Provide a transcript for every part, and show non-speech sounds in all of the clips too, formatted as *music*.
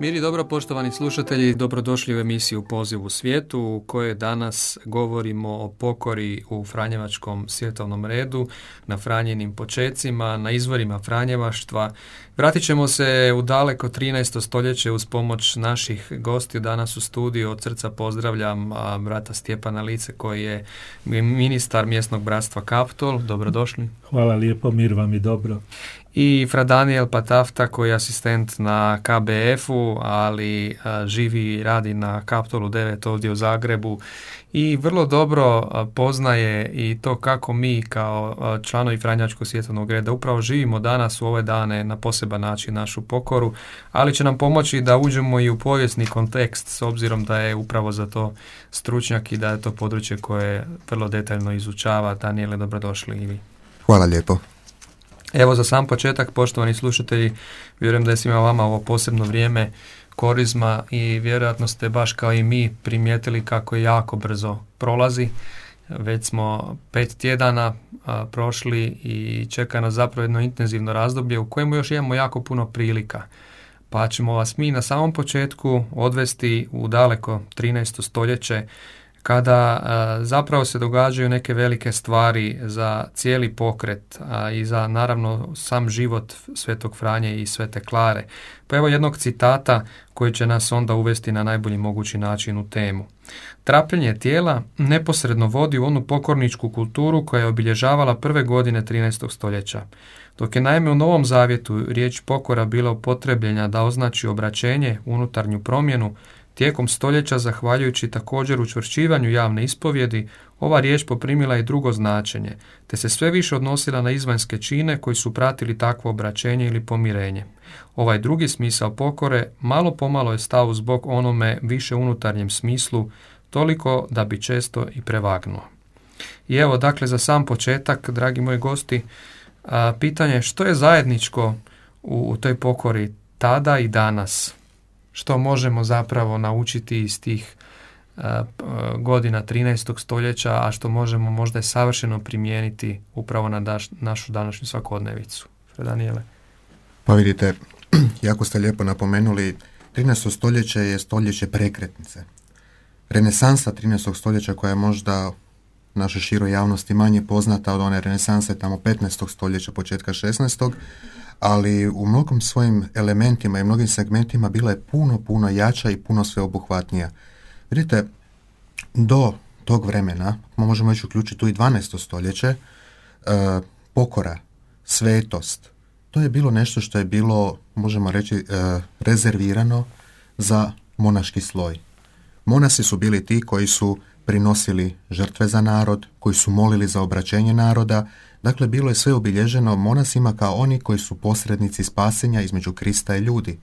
Miri dobro poštovani slušatelji, dobrodošli u emisiju Poziv u svijetu u kojoj danas govorimo o pokori u Franjevačkom svjetovnom redu, na Franjenim počecima, na izvorima Franjevaštva. Vratit ćemo se u daleko 13. stoljeće uz pomoć naših gosti danas u studiju. Od srca pozdravljam brata Stjepana Lice koji je ministar mjesnog bratstva Kaptol. Dobrodošli. Hvala lijepo, mir vam i dobro i Fra Daniel Patafta koji je asistent na KBF-u, ali živi i radi na Kaptolu 9 ovdje u Zagrebu i vrlo dobro poznaje i to kako mi kao članovi Franjačkog svjetovnog reda upravo živimo danas u ove dane na poseban način našu pokoru, ali će nam pomoći da uđemo i u povijesni kontekst s obzirom da je upravo za to stručnjak i da je to područje koje vrlo detaljno izučava. Daniele, dobrodošli i vi. Hvala lijepo. Evo za sam početak, poštovani slušatelji, vjerujem da je svima vama ovo posebno vrijeme korizma i vjerojatno ste baš kao i mi primijetili kako je jako brzo prolazi. Već smo pet tjedana prošli i čeka nas zapravo jedno intenzivno razdoblje u kojemu još imamo jako puno prilika. Pa ćemo vas mi na samom početku odvesti u daleko 13. stoljeće kada zapravo se događaju neke velike stvari za cijeli pokret a i za naravno sam život Svetog Franje i Svete Klare. Pa evo jednog citata koji će nas onda uvesti na najbolji mogući način u temu. Trapljenje tijela neposredno vodi u onu pokorničku kulturu koja je obilježavala prve godine 13. stoljeća. Dok je naime u Novom Zavjetu riječ pokora bila upotrebljena da označi obraćenje, unutarnju promjenu, Tijekom stoljeća, zahvaljujući također učvršćivanju javne ispovjedi, ova riječ poprimila i drugo značenje, te se sve više odnosila na izvanjske čine koji su pratili takvo obraćenje ili pomirenje. Ovaj drugi smisao pokore malo pomalo je stao zbog onome više unutarnjem smislu, toliko da bi često i prevagnuo. I evo, dakle, za sam početak, dragi moji gosti, pitanje što je zajedničko u, u toj pokori tada i danas? Što možemo zapravo naučiti iz tih uh, godina 13. stoljeća, a što možemo možda savršeno primijeniti upravo na daš, našu današnju svakodnevicu. Daniele. Pa vidite, *clears throat* jako ste lijepo napomenuli, 13. stoljeće je stoljeće prekretnice. Renesansa 13. stoljeća koja je možda našoj široj javnosti manje poznata od one renesanse tamo 15. stoljeća, početka 16 ali u mnogim svojim elementima i mnogim segmentima bila je puno, puno jača i puno sveobuhvatnija. Vidite, do tog vremena, možemo već uključiti tu i 12. stoljeće, e, pokora, svetost, to je bilo nešto što je bilo, možemo reći, e, rezervirano za monaški sloj. Monasi su bili ti koji su prinosili žrtve za narod, koji su molili za obraćenje naroda Dakle, bilo je sve obilježeno monasima kao oni koji su posrednici spasenja između Krista i ljudi.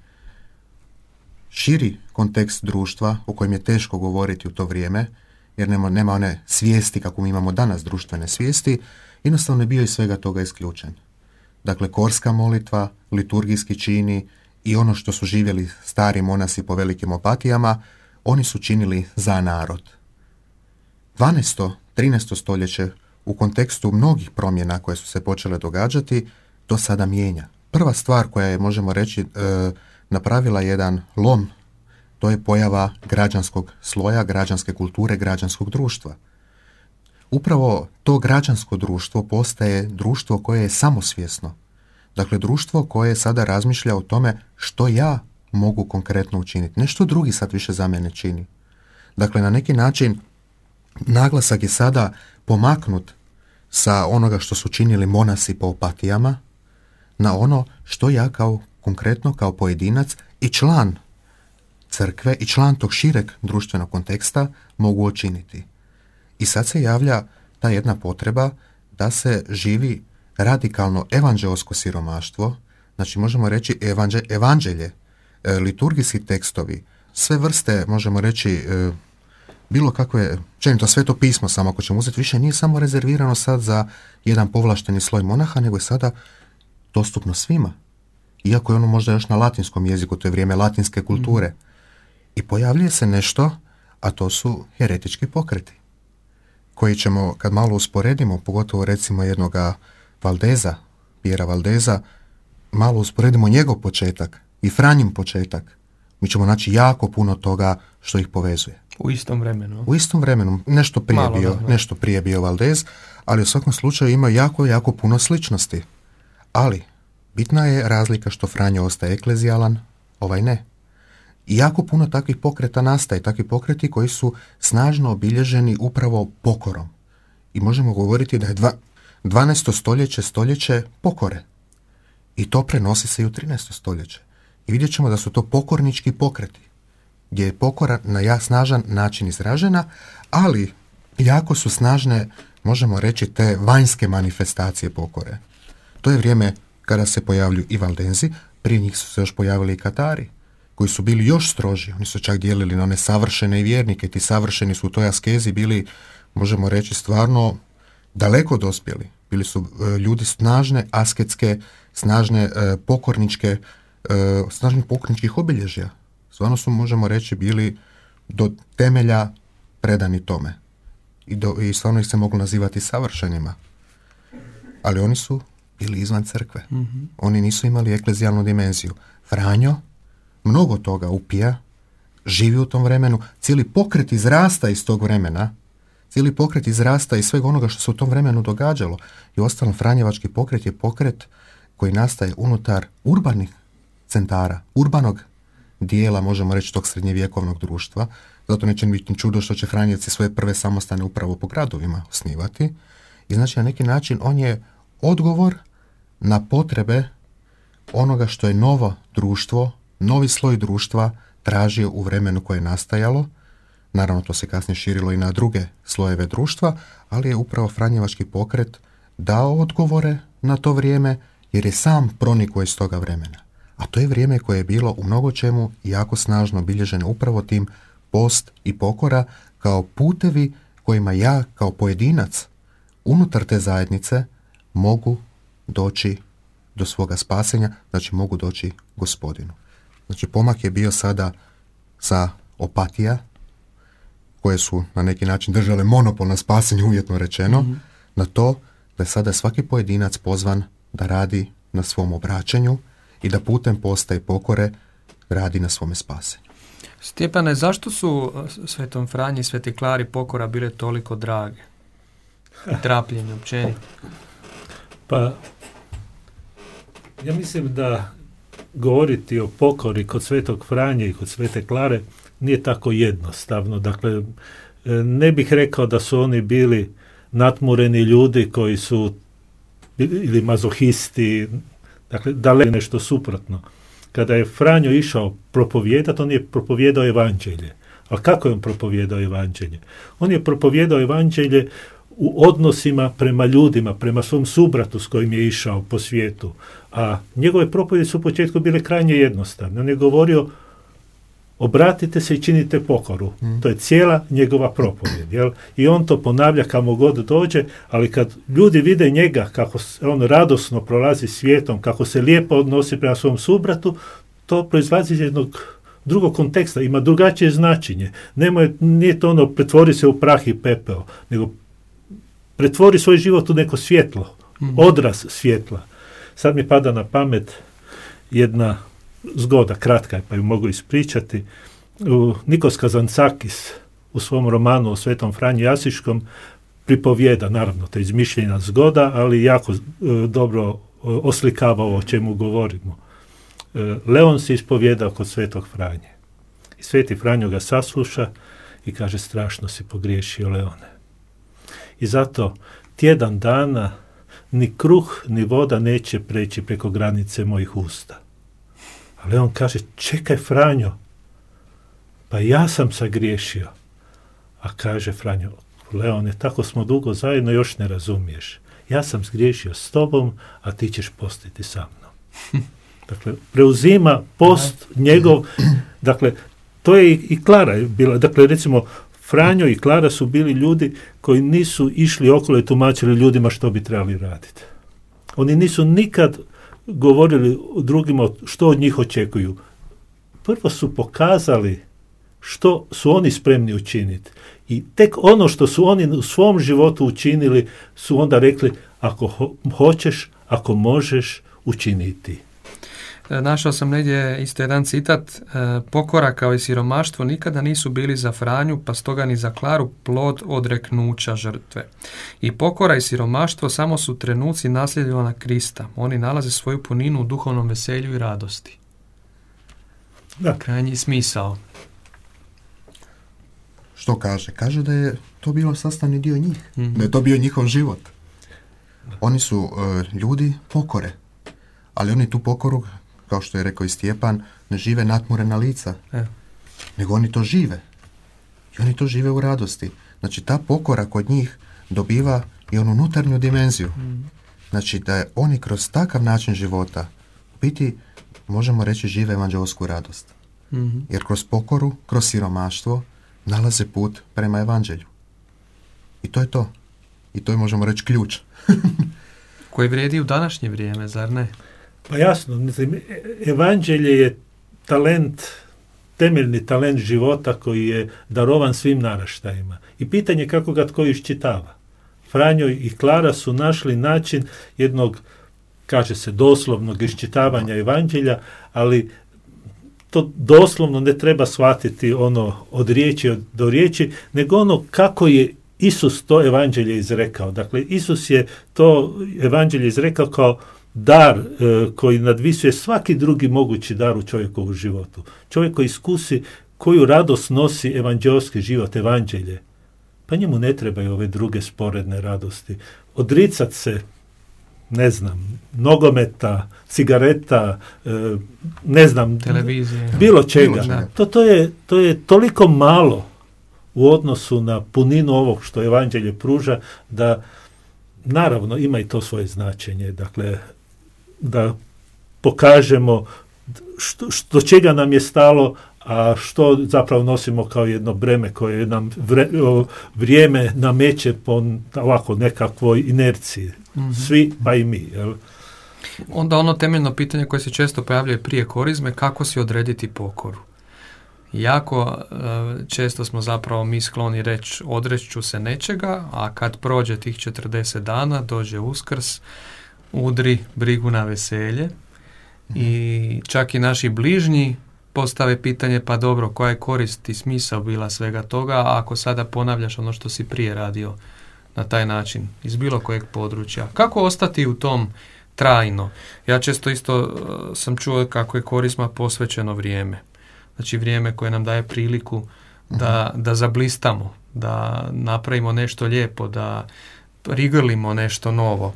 Širi kontekst društva o kojem je teško govoriti u to vrijeme, jer nema, nema one svijesti kako mi imamo danas društvene svijesti, jednostavno je bio iz svega toga isključen. Dakle, korska molitva, liturgijski čini i ono što su živjeli stari monasi po velikim opatijama, oni su činili za narod. 12. 13. stoljeće u kontekstu mnogih promjena koje su se počele događati, to sada mijenja. Prva stvar koja je, možemo reći, e, napravila jedan lom, to je pojava građanskog sloja, građanske kulture, građanskog društva. Upravo to građansko društvo postaje društvo koje je samosvjesno. Dakle, društvo koje sada razmišlja o tome što ja mogu konkretno učiniti, ne što drugi sad više za mene čini. Dakle, na neki način naglasak je sada pomaknut sa onoga što su činili monasi po opatijama na ono što ja kao konkretno kao pojedinac i član crkve i član tog šireg društvenog konteksta mogu učiniti. I sad se javlja ta jedna potreba da se živi radikalno evanđelsko siromaštvo, znači možemo reći evanđe, evanđelje, e, liturgijski tekstovi, sve vrste, možemo reći, e, bilo kako je, to sveto pismo samo ako ćemo uzeti više, nije samo rezervirano sad za jedan povlašteni sloj monaha, nego je sada dostupno svima. Iako je ono možda još na latinskom jeziku, to je vrijeme latinske kulture. I pojavljuje se nešto, a to su heretički pokreti. Koji ćemo, kad malo usporedimo, pogotovo recimo jednoga Valdeza, Pjera Valdeza, malo usporedimo njegov početak i Franjim početak, mi ćemo naći jako puno toga što ih povezuje. U istom vremenu. U istom vremenu, nešto prije, Malo, bio, da, nešto prije bio Valdez, ali u svakom slučaju ima jako, jako puno sličnosti. Ali, bitna je razlika što Franjo ostaje eklezijalan, ovaj ne. I jako puno takvih pokreta nastaje, takvi pokreti koji su snažno obilježeni upravo pokorom. I možemo govoriti da je dva, 12. stoljeće stoljeće pokore. I to prenosi se i u 13. stoljeće. I vidjet ćemo da su to pokornički pokreti, gdje je pokora na ja snažan način izražena, ali jako su snažne, možemo reći, te vanjske manifestacije pokore. To je vrijeme kada se pojavljuju i Valdenzi, prije njih su se još pojavili i Katari, koji su bili još stroži. Oni su čak dijelili na one savršene vjernike. Ti savršeni su u toj askezi bili, možemo reći, stvarno daleko dospjeli. Bili su e, ljudi snažne, asketske, snažne e, pokorničke, e, snažnih pokorničkih obilježja. Stvarno su, možemo reći, bili do temelja predani tome. I, do, i stvarno ih se mogu nazivati savršenima. Ali oni su bili izvan crkve. Oni nisu imali eklezijalnu dimenziju. Franjo mnogo toga upija, živi u tom vremenu, cijeli pokret izrasta iz tog vremena, cijeli pokret izrasta iz svega onoga što se u tom vremenu događalo. I ostalom Franjevački pokret je pokret koji nastaje unutar urbanih centara, urbanog dijela, možemo reći, tog srednjevjekovnog društva. Zato neće biti čudo što će Franjevci svoje prve samostane upravo po gradovima osnivati. I znači na neki način on je odgovor na potrebe onoga što je novo društvo, novi sloj društva tražio u vremenu koje je nastajalo. Naravno, to se kasnije širilo i na druge slojeve društva, ali je upravo Franjevački pokret dao odgovore na to vrijeme, jer je sam pronikao iz toga vremena. A to je vrijeme koje je bilo u mnogo čemu jako snažno bilježeno upravo tim post i pokora kao putevi kojima ja kao pojedinac unutar te zajednice mogu doći do svoga spasenja, znači mogu doći gospodinu. Znači pomak je bio sada sa opatija, koje su na neki način držale monopol na spasenju, uvjetno rečeno, na to da je sada svaki pojedinac pozvan da radi na svom obraćanju i da putem posta i pokore radi na svome spasenju. Stjepane, zašto su uh, Svetom Franji i Sveti Klari pokora bile toliko drage? I trapljenje općenito. Pa, ja mislim da govoriti o pokori kod Svetog Franje i kod Svete Klare nije tako jednostavno. Dakle, e, ne bih rekao da su oni bili natmureni ljudi koji su ili mazohisti, dakle, daleko nešto suprotno. Kada je Franjo išao propovijedati, on je propovijedao evanđelje. A kako je on propovijedao evanđelje? On je propovijedao evanđelje u odnosima prema ljudima, prema svom subratu s kojim je išao po svijetu. A njegove propovjede su u početku bile krajnje jednostavne. On je govorio obratite se i činite pokoru. To je cijela njegova propovjed. Jel? I on to ponavlja kamo god dođe, ali kad ljudi vide njega kako on radosno prolazi svijetom, kako se lijepo odnosi prema svom subratu, to proizlazi iz jednog drugog konteksta, ima drugačije značenje. Nemoj, nije to ono pretvori se u prah i pepeo, nego pretvori svoj život u neko svjetlo, odraz svjetla. Sad mi pada na pamet jedna zgoda, kratka je, pa ju mogu ispričati. Nikos Kazancakis u svom romanu o Svetom Franji Jasiškom pripovijeda, naravno, to je izmišljena zgoda, ali jako e, dobro e, oslikava o čemu govorimo. E, Leon se ispovjedao kod Svetog Franje. I Sveti Franjo ga sasluša i kaže, strašno si pogriješio, Leone. I zato tjedan dana ni kruh ni voda neće preći preko granice mojih usta. Ali on kaže, čekaj Franjo, pa ja sam sagriješio. A kaže Franjo, Leone, tako smo dugo zajedno, još ne razumiješ. Ja sam zgriješio s tobom, a ti ćeš postiti sa mnom. *laughs* Dakle, preuzima post njegov, dakle, to je i, i Klara bila, dakle, recimo, Franjo i Klara su bili ljudi koji nisu išli okolo i tumačili ljudima što bi trebali raditi. Oni nisu nikad govorili drugima što od njih očekuju. Prvo su pokazali što su oni spremni učiniti. I tek ono što su oni u svom životu učinili su onda rekli ako ho- hoćeš, ako možeš učiniti. E, našao sam negdje isto jedan citat, e, pokora kao i siromaštvo nikada nisu bili za Franju, pa stoga ni za Klaru plod odreknuća žrtve. I pokora i siromaštvo samo su trenuci nasljedovana Krista. Oni nalaze svoju puninu u duhovnom veselju i radosti. Da. Krajnji smisao. Što kaže? Kaže da je to bilo sastavni dio njih. Mhm. Da je to bio njihov život. Oni su e, ljudi pokore. Ali oni tu pokoru, kao što je rekao i Stjepan, ne žive natmurena lica. E. Nego oni to žive. I oni to žive u radosti. Znači ta pokora kod njih dobiva i onu unutarnju dimenziju. Znači da je oni kroz takav način života u biti, možemo reći, žive evanđelsku radost. Mhm. Jer kroz pokoru, kroz siromaštvo, nalaze put prema evanđelju. I to je to. I to je, možemo reći, ključ. *laughs* Koji vrijedi u današnje vrijeme, zar ne? Pa jasno, mislim, evanđelje je talent, temeljni talent života koji je darovan svim naraštajima. I pitanje je kako ga tko iščitava. Franjo i Klara su našli način jednog, kaže se, doslovnog iščitavanja evanđelja, ali to doslovno ne treba shvatiti ono od riječi do riječi, nego ono kako je Isus to evanđelje izrekao. Dakle, Isus je to evanđelje izrekao kao dar e, koji nadvisuje svaki drugi mogući dar u čovjekovu životu. Čovjek koji iskusi koju radost nosi evanđelski život, evanđelje. Pa njemu ne trebaju ove druge sporedne radosti. Odricat se, ne znam, nogometa, cigareta, e, ne znam, Televizije. bilo čega. čega. To, to, je, to je toliko malo u odnosu na puninu ovog što evanđelje pruža, da naravno ima i to svoje značenje. Dakle, da pokažemo što, što čega nam je stalo, a što zapravo nosimo kao jedno breme koje nam vre- o, vrijeme nameće po ovako nekakvoj inerciji. Mhm. Svi, pa i mi. Jel? Onda ono temeljno pitanje koje se često pojavljuje prije korizme, kako si odrediti pokoru? Jako e, često smo zapravo mi skloni reći odreću se nečega, a kad prođe tih 40 dana, dođe uskrs, udri brigu na veselje i čak i naši bližnji postave pitanje pa dobro, koja je korist i smisao bila svega toga ako sada ponavljaš ono što si prije radio na taj način, iz bilo kojeg područja. Kako ostati u tom trajno? Ja često isto e, sam čuo kako je korizma posvećeno vrijeme. Znači vrijeme koje nam daje priliku da, da zablistamo, da napravimo nešto lijepo, da prigrlimo nešto novo,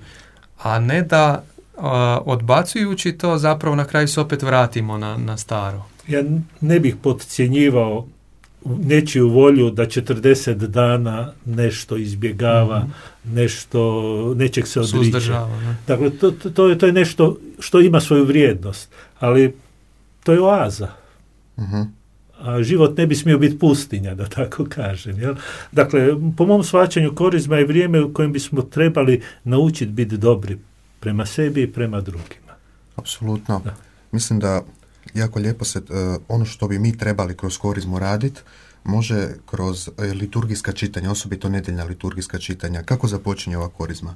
a ne da a, odbacujući to zapravo na kraju se opet vratimo na, na staro. Ja ne bih podcjenjivao nečiju volju da 40 dana nešto izbjegava, nešto, nečeg se odriče. Suzdržava. ne? Dakle, to, to, to je, to je nešto što ima svoju vrijednost, ali to je oaza. Mhm. A život ne bi smio biti pustinja, da tako kažem. Jel? Dakle, po mom shvaćanju korizma je vrijeme u kojem bismo trebali naučiti biti dobri prema sebi i prema drugima. Apsolutno. Da. Mislim da jako lijepo se, e, ono što bi mi trebali kroz korizmu raditi, može kroz e, liturgijska čitanja, osobito nedeljna liturgijska čitanja. Kako započinje ova korizma?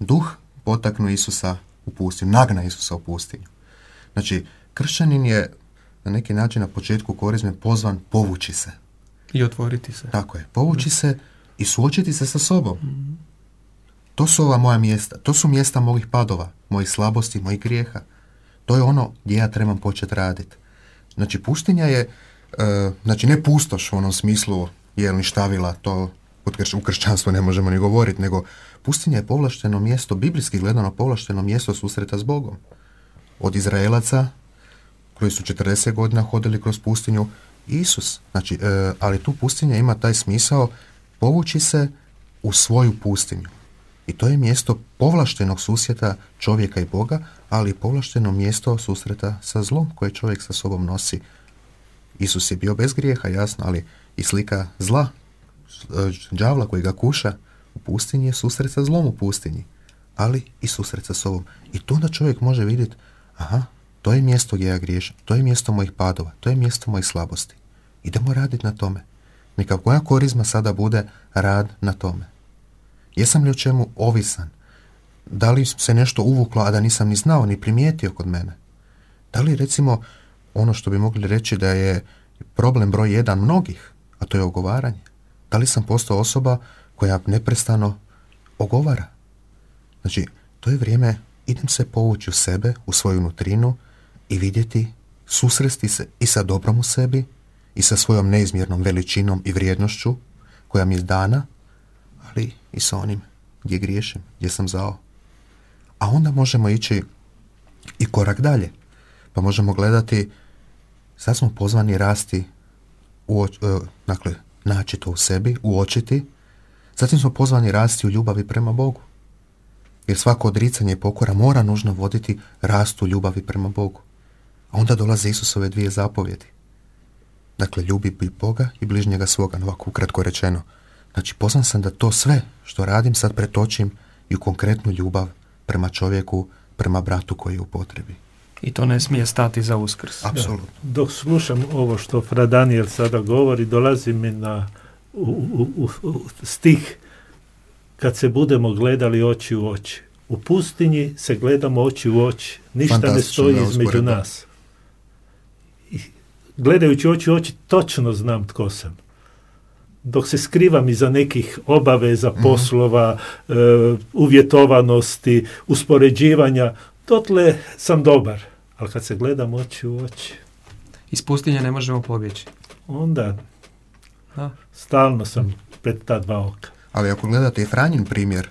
Duh potaknu Isusa u pustinju, nagna Isusa u pustinju. Znači, kršćanin je na neki način na početku korizme pozvan povući se. I otvoriti se. Tako je, povući se i suočiti se sa sobom. To su ova moja mjesta, to su mjesta mojih padova, mojih slabosti, mojih grijeha. To je ono gdje ja trebam početi raditi. Znači, pustinja je, e, znači ne pustoš u onom smislu jelni štavila, to u kršćanstvu ne možemo ni govoriti, nego pustinja je povlašteno mjesto, biblijski gledano povlašteno mjesto susreta s Bogom. Od Izraelaca koji su 40 godina hodili kroz pustinju, Isus. Znači, e, ali tu pustinja ima taj smisao povući se u svoju pustinju. I to je mjesto povlaštenog susjeta čovjeka i Boga, ali i povlašteno mjesto susreta sa zlom koje čovjek sa sobom nosi. Isus je bio bez grijeha, jasno, ali i slika zla, e, đavla koji ga kuša u pustinji je susret sa zlom u pustinji, ali i susret sa sobom. I tu onda čovjek može vidjeti, aha, to je mjesto gdje ja griješim, to je mjesto mojih padova, to je mjesto mojih slabosti. Idemo raditi na tome. Neka moja korizma sada bude rad na tome. Jesam li o čemu ovisan? Da li se nešto uvuklo, a da nisam ni znao, ni primijetio kod mene? Da li recimo ono što bi mogli reći da je problem broj jedan mnogih, a to je ogovaranje. Da li sam postao osoba koja neprestano ogovara? Znači, to je vrijeme, idem se povući u sebe, u svoju nutrinu i vidjeti, susresti se i sa dobrom u sebi i sa svojom neizmjernom veličinom i vrijednošću koja mi je dana, ali i sa onim gdje griješim, gdje sam zao. A onda možemo ići i korak dalje. Pa možemo gledati, sad smo pozvani rasti, u, e, dakle, naći to u sebi, uočiti, zatim smo pozvani rasti u ljubavi prema Bogu. Jer svako odricanje pokora mora nužno voditi rastu ljubavi prema Bogu. A onda dolaze Isusove dvije zapovjedi. Dakle, ljubi Boga i bližnjega svoga, ovako ukratko rečeno. Znači, pozvan sam da to sve što radim sad pretočim i u konkretnu ljubav prema čovjeku, prema bratu koji je u potrebi. I to ne smije stati za uskrs. Apsolutno. Dok slušam ovo što Fra Daniel sada govori, dolazi mi na u, u, u, stih kad se budemo gledali oči u oči. U pustinji se gledamo oči u oči. Ništa ne stoji između nas. Gledajući oči oči točno znam tko sam. Dok se skrivam iza nekih obaveza, mhm. poslova, e, uvjetovanosti, uspoređivanja, totle sam dobar. Ali kad se gledam oči u oči... Iz pustinje ne možemo pobjeći. Onda da. stalno sam pred ta dva oka. Ali ako gledate i Franjin primjer,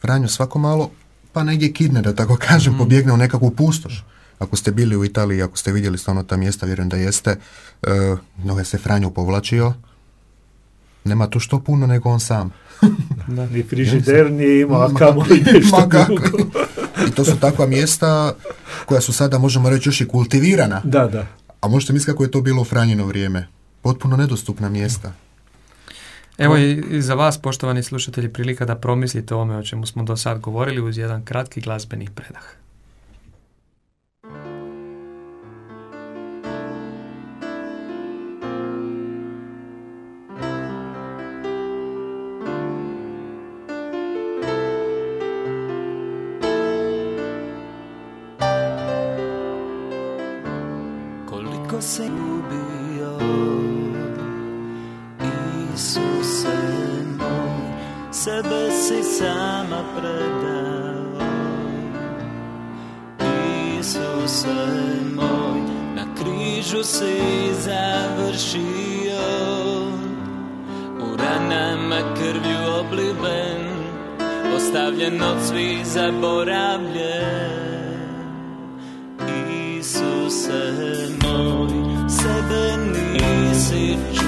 Franjo svako malo, pa negdje kidne, da tako kažem, mm. pobjegne u nekakvu pustoš. Ako ste bili u Italiji, ako ste vidjeli stvarno ta mjesta, vjerujem da jeste, uh, mnogo se Franjo povlačio, nema tu što puno nego on sam. *laughs* da, ni frižider nije imao, a kamo *laughs* I to su takva mjesta koja su sada, možemo reći, još i kultivirana. Da, da. A možete misliti kako je to bilo u Franjino vrijeme. Potpuno nedostupna mjesta. Evo i za vas, poštovani slušatelji, prilika da promislite o ome o čemu smo do sad govorili uz jedan kratki glazbeni predah. se ljubio Isuse moj Sebe si sama predao Isuse moj Na križu si završio U ranama krvju obliven Ostavljen od svih zaboravljen. Isuse moj beneath it.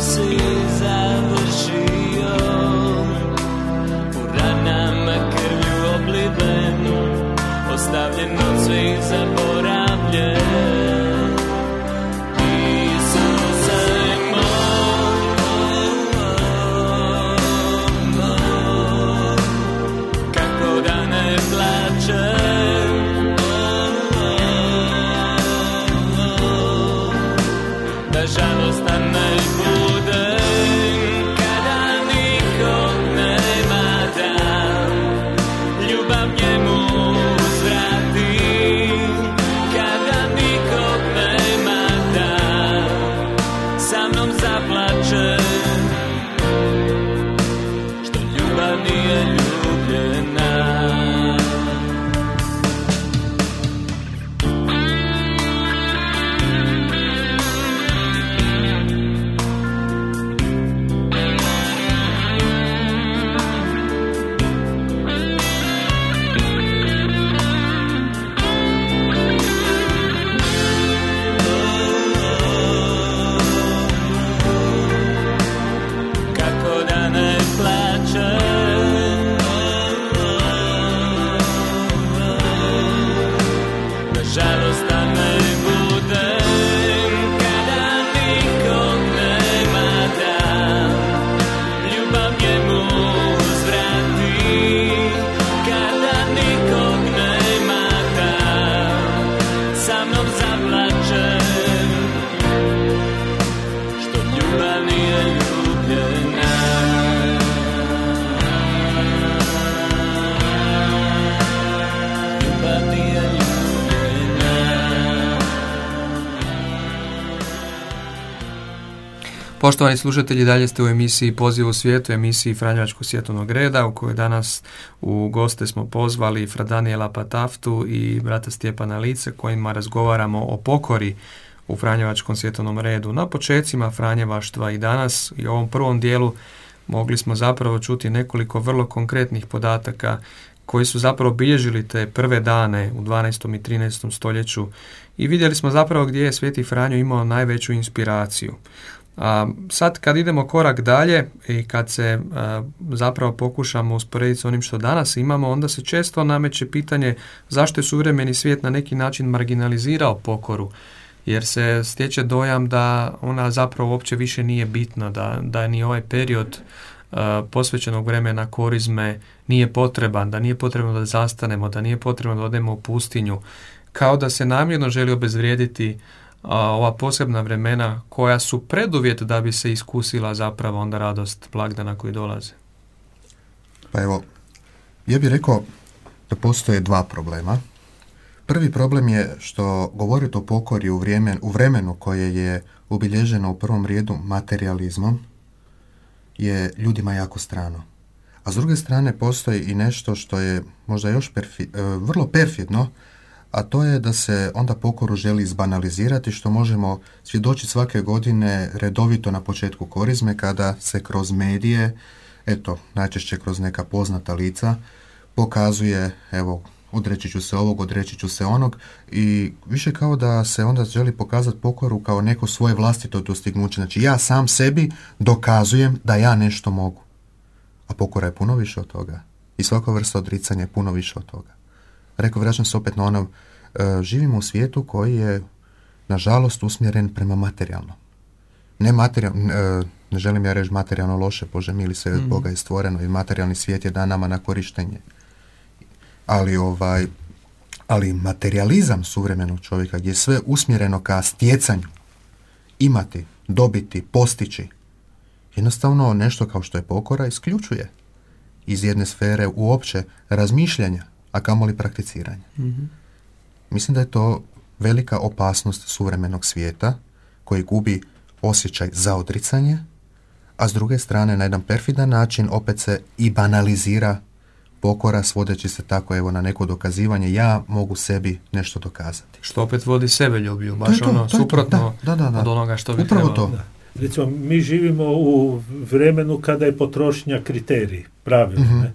see. Poštovani slušatelji, dalje ste u emisiji Poziv u svijetu, emisiji Franjevačkog svjetovnog reda, u kojoj danas u goste smo pozvali Fra Daniela Pataftu i brata Stjepana Lice, kojima razgovaramo o pokori u Franjevačkom svjetovnom redu. Na počecima Franjevaštva i danas i u ovom prvom dijelu mogli smo zapravo čuti nekoliko vrlo konkretnih podataka koji su zapravo bilježili te prve dane u 12. i 13. stoljeću i vidjeli smo zapravo gdje je Sveti Franjo imao najveću inspiraciju. A sad kad idemo korak dalje i kad se zapravo pokušamo usporediti s onim što danas imamo, onda se često nameće pitanje zašto je suvremeni svijet na neki način marginalizirao pokoru, jer se stječe dojam da ona zapravo uopće više nije bitna, da, da ni ovaj period posvećenog vremena korizme nije potreban, da nije potrebno da zastanemo, da nije potrebno da odemo u pustinju, kao da se namjerno želi obezvrijediti ova posebna vremena koja su preduvjet da bi se iskusila zapravo onda radost blagdana koji dolaze? Pa evo, ja bih rekao da postoje dva problema. Prvi problem je što govoriti o pokori u, vrijemen, u vremenu koje je ubilježeno u prvom rijedu materializmom je ljudima jako strano. A s druge strane postoji i nešto što je možda još perfi, e, vrlo perfidno, a to je da se onda pokoru želi izbanalizirati što možemo svjedočiti svake godine redovito na početku korizme kada se kroz medije, eto, najčešće kroz neka poznata lica, pokazuje, evo, odreći ću se ovog, odreći ću se onog i više kao da se onda želi pokazati pokoru kao neko svoje vlastito dostignuće. Znači ja sam sebi dokazujem da ja nešto mogu. A pokora je puno više od toga. I svaka vrsta odricanja je puno više od toga. Rekao, vraćam se opet na ono, e, živimo u svijetu koji je, nažalost, usmjeren prema materijalno. Ne materijalno, e, ne želim ja reći materijalno loše, Bože mili se mm. Boga je stvoreno i materijalni svijet je dan nama na korištenje. Ali ovaj, ali materializam suvremenog čovjeka gdje je sve usmjereno ka stjecanju, imati, dobiti, postići, jednostavno nešto kao što je pokora isključuje iz jedne sfere uopće razmišljanja a kamoli prakticiranje. mm Mislim da je to velika opasnost suvremenog svijeta koji gubi osjećaj za odricanje, a s druge strane na jedan perfidan način opet se i banalizira pokora svodeći se tako evo na neko dokazivanje ja mogu sebi nešto dokazati. Što opet vodi sebe ljublju, baš ono suprotno da, da, da, od onoga što bi Upravo to. Recimo, mi živimo u vremenu kada je potrošnja kriterij, pravilno, uh ne?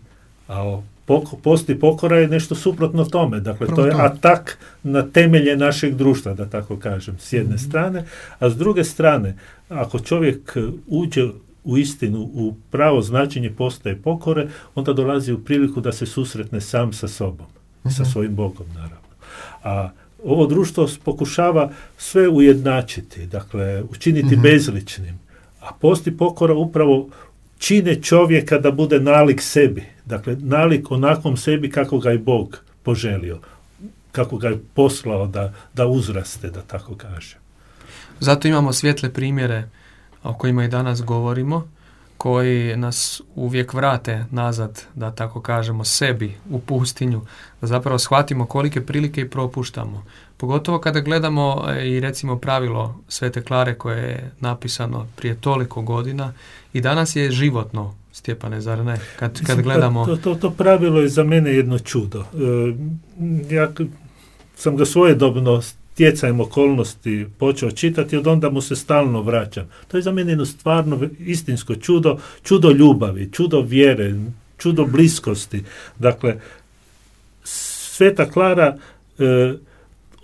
A posti pokora je nešto suprotno tome. Dakle, to je atak na temelje našeg društva, da tako kažem, s jedne mhm. strane. A s druge strane, ako čovjek uđe u istinu, u pravo značenje postaje pokore, onda dolazi u priliku da se susretne sam sa sobom, sa mhm. svojim Bogom, naravno. A ovo društvo pokušava sve ujednačiti, dakle, učiniti mm bezličnim. A posti pokora upravo čine čovjeka da bude nalik sebi. Dakle, nalik onakvom sebi kako ga je Bog poželio. Kako ga je poslao da, da uzraste, da tako kaže. Zato imamo svjetle primjere o kojima i danas govorimo, koji nas uvijek vrate nazad, da tako kažemo, sebi u pustinju, da zapravo shvatimo kolike prilike i propuštamo. Pogotovo kada gledamo e, i recimo pravilo Svete Klare koje je napisano prije toliko godina i danas je životno, Stjepane, zar ne? Kad, kad gledamo... To, to, to pravilo je za mene jedno čudo. E, ja sam ga svojedobno stjecajem okolnosti počeo čitati, od onda mu se stalno vraćam. To je za mene jedno stvarno istinsko čudo, čudo ljubavi, čudo vjere, čudo bliskosti. Dakle, Sveta Klara e,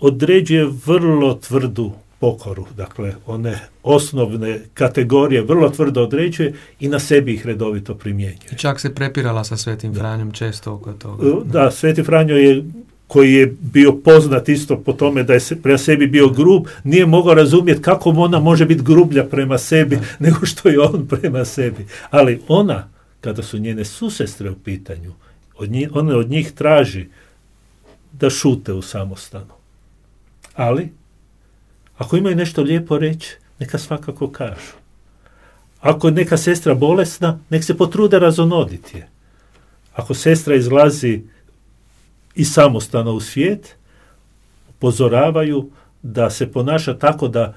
određuje vrlo tvrdu pokoru, dakle one osnovne kategorije vrlo tvrdo određuje i na sebi ih redovito primjenjuje. I čak se prepirala sa Svetim Franjom često oko toga. Da, Sveti Franjo je koji je bio poznat isto po tome da je prema sebi bio grub, nije mogao razumjeti kako ona može biti grublja prema sebi *laughs* nego što je on prema sebi. Ali ona, kada su njene susestre u pitanju, od njih, ona od njih traži da šute u samostanu. Ali, ako imaju nešto lijepo reći, neka svakako kažu. Ako je neka sestra bolesna, nek se potrude razonoditi je. Ako sestra izlazi i samostana u svijet, upozoravaju da se ponaša tako da,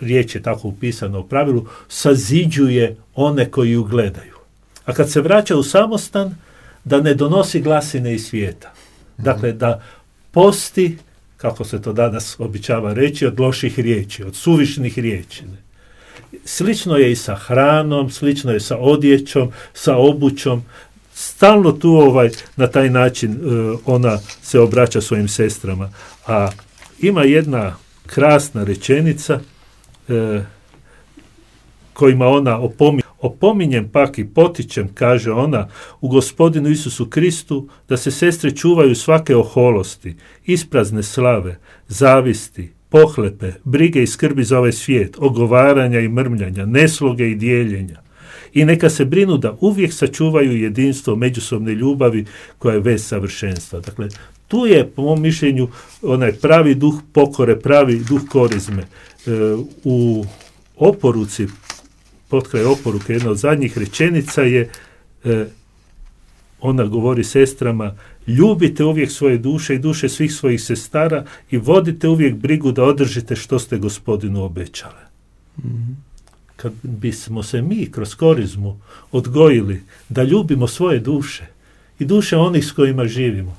riječ je tako upisano u pravilu, saziđuje one koji ju gledaju. A kad se vraća u samostan, da ne donosi glasine iz svijeta. Dakle, da posti, kako se to danas običava reći, od loših riječi, od suvišnih riječi. Slično je i sa hranom, slično je sa odjećom, sa obućom. Stalno tu ovaj, na taj način e, ona se obraća svojim sestrama. A ima jedna krasna rečenica e, kojima ona opominje Opominjem pak i potičem, kaže ona, u gospodinu Isusu Kristu, da se sestre čuvaju svake oholosti, isprazne slave, zavisti, pohlepe, brige i skrbi za ovaj svijet, ogovaranja i mrmljanja, nesloge i dijeljenja. I neka se brinu da uvijek sačuvaju jedinstvo međusobne ljubavi koja je vez savršenstva. Dakle, tu je, po mom mišljenju, onaj pravi duh pokore, pravi duh korizme. E, u oporuci potkraj oporuke, jedna od zadnjih rečenica je, e, ona govori sestrama, ljubite uvijek svoje duše i duše svih svojih sestara i vodite uvijek brigu da održite što ste gospodinu obećale. mm Kad bismo se mi kroz korizmu odgojili da ljubimo svoje duše i duše onih s kojima živimo.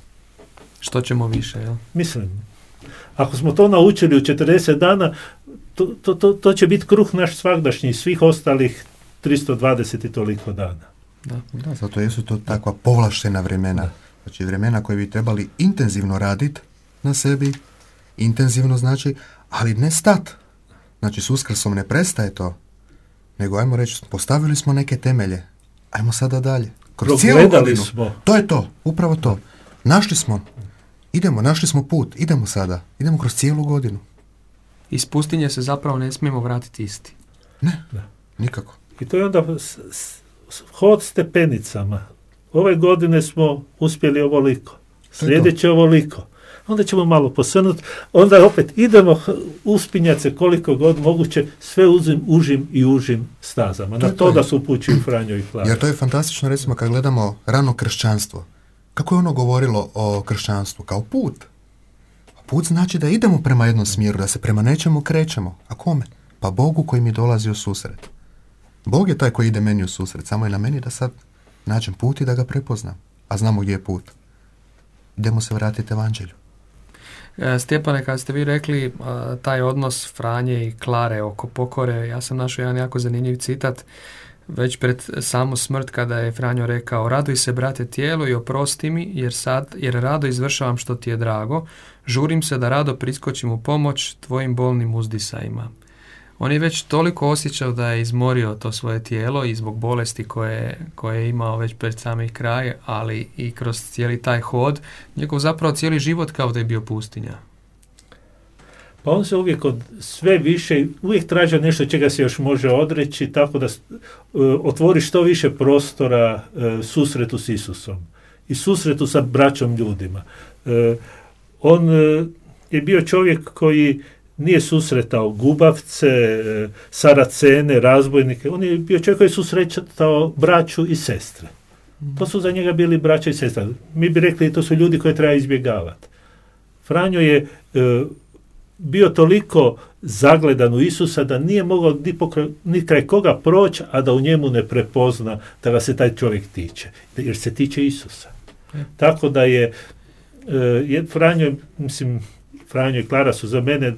Što ćemo više, jel? Mislim, ako smo to naučili u 40 dana, to, to, to, to će biti kruh naš svagdašnji svih ostalih 320 i toliko dana. Da, da zato jesu to takva povlaštena vremena. Znači vremena koje bi trebali intenzivno raditi na sebi, intenzivno znači, ali ne stat. Znači s uskrsom ne prestaje to, nego ajmo reći, postavili smo neke temelje, ajmo sada dalje. Kroz cijelu godinu. Smo. To je to, upravo to. Našli smo, idemo, našli smo put, idemo sada, idemo kroz cijelu godinu. Iz pustinje se zapravo ne smijemo vratiti isti. Ne, nikako. I to je onda hod stepenicama. Ove godine smo uspjeli ovoliko. Sljedeće ovoliko. Onda ćemo malo posrnuti. Onda opet idemo uspinjati se koliko god moguće sve uzim, užim i užim stazama. Na to, da su upućuju Franjo i Klara. Jer to je fantastično recimo kad gledamo rano kršćanstvo. Kako je ono govorilo o kršćanstvu? Kao put. Put znači da idemo prema jednom smjeru, da se prema nečemu krećemo. A kome? Pa Bogu koji mi dolazi u susret. Bog je taj koji ide meni u susret, samo je na meni da sad nađem put i da ga prepoznam. A znamo gdje je put. Idemo se vratiti evanđelju. E, Stjepane, kad ste vi rekli taj odnos Franje i Klare oko pokore, ja sam našao jedan jako zanimljiv citat već pred samu smrt kada je Franjo rekao raduj se brate tijelo i oprosti mi jer sad jer rado izvršavam što ti je drago žurim se da rado priskočim u pomoć tvojim bolnim uzdisajima on je već toliko osjećao da je izmorio to svoje tijelo i zbog bolesti koje, koje je imao već pred sami kraj, ali i kroz cijeli taj hod, njegov zapravo cijeli život kao da je bio pustinja. Pa on se uvijek od sve više, uvijek traže nešto čega se još može odreći, tako da uh, otvori što više prostora uh, susretu s Isusom i susretu sa braćom ljudima. Uh, on je bio čovjek koji nije susretao gubavce, saracene, razbojnike, on je bio čovjek koji je susretao braću i sestre. To su za njega bili braća i sestre. Mi bi rekli to su ljudi koje treba izbjegavati. Franjo je bio toliko zagledan u Isusa da nije mogao ni kraj koga proći, a da u njemu ne prepozna da ga se taj čovjek tiče. Jer se tiče Isusa. Tako da je, e, Franjo, mislim, Franjo i Klara su za mene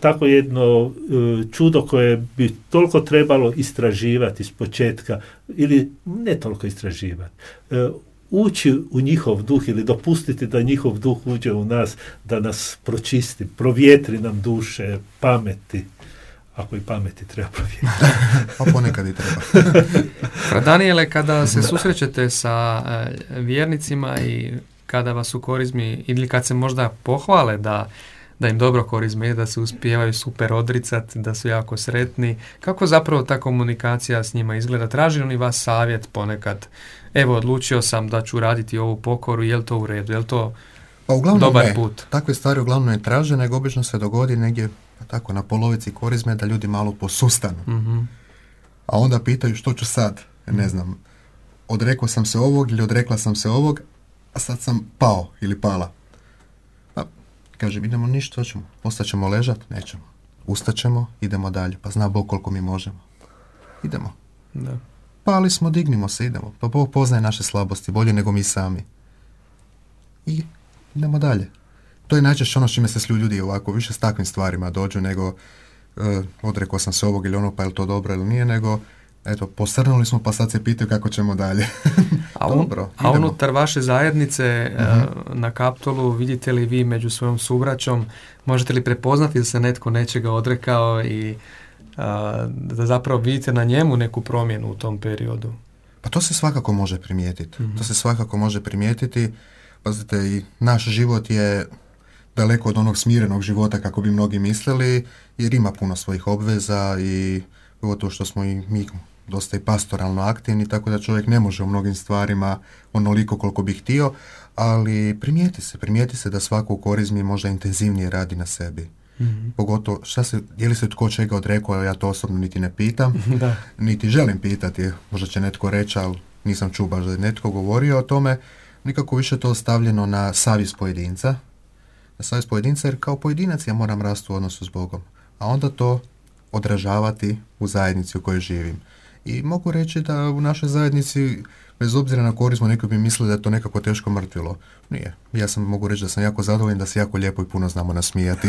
tako jedno e, čudo koje bi toliko trebalo istraživati iz početka ili ne toliko istraživati. Ući u njihov duh ili dopustiti da njihov duh uđe u nas, da nas pročisti, provjetri nam duše, pameti, ako i pameti treba provjetri. *laughs* pa ponekad i treba. *laughs* Daniele, kada se susrećete sa e, vjernicima i kada vas u korizmi ili kad se možda pohvale da da im dobro korizme, da se uspijevaju super odricati, da su jako sretni. Kako zapravo ta komunikacija s njima izgleda? Traži li vas savjet ponekad? Evo, odlučio sam da ću raditi ovu pokoru, je li to u redu, je li to pa uglavnom dobar ne. put? Takve stvari uglavnom ne traže, nego obično se dogodi negdje pa tako na polovici korizme da ljudi malo posustanu. Mhm. A onda pitaju što ću sad? Ne znam, odrekao sam se ovog ili odrekla sam se ovog, a sad sam pao ili pala. Pa, kažem, idemo ništa, ćemo? Ostaćemo ležat? Nećemo. Ustaćemo, idemo dalje. Pa zna Bog koliko mi možemo. Idemo. Da. Pali smo, dignimo se, idemo. Pa Bog poznaje naše slabosti, bolje nego mi sami. I idemo dalje. To je najčešće ono s čime se ljudi ovako više s takvim stvarima dođu nego e, odrekao sam se ovog ili ono pa je li to dobro ili nije, nego eto, posrnuli smo pa sad se pitaju kako ćemo dalje. *laughs* A, *laughs* un- Dobro, a unutar vaše zajednice Mhm. na kaptolu vidite li vi među svojom subraćom, možete li prepoznati da se netko nečega odrekao i a, da zapravo vidite na njemu neku promjenu u tom periodu? Pa to se svakako može primijetiti. To se svakako može primijetiti. Pazite, i naš život je daleko od onog smirenog života kako bi mnogi mislili, jer ima puno svojih obveza i pogotovo što smo i mi dosta i pastoralno aktivni, tako da čovjek ne može u mnogim stvarima onoliko koliko bi htio, ali primijeti se, primijeti se da svako u korizmi možda intenzivnije radi na sebi. Pogotovo, šta se, je li se tko čega odrekao, ja to osobno niti ne pitam, *laughs* da. niti želim pitati, možda će netko reći, ali nisam čuo baš da je netko govorio o tome, nikako više to ostavljeno na savjest pojedinca, na savjest pojedinca, jer kao pojedinac ja moram rasti u odnosu s Bogom, a onda to odražavati u zajednici u kojoj živim. I mogu reći da u našoj zajednici, bez obzira na korizmu, neko bi mislili da je to nekako teško mrtvilo. Nije. Ja sam mogu reći da sam jako zadovoljan, da se jako lijepo i puno znamo nasmijati.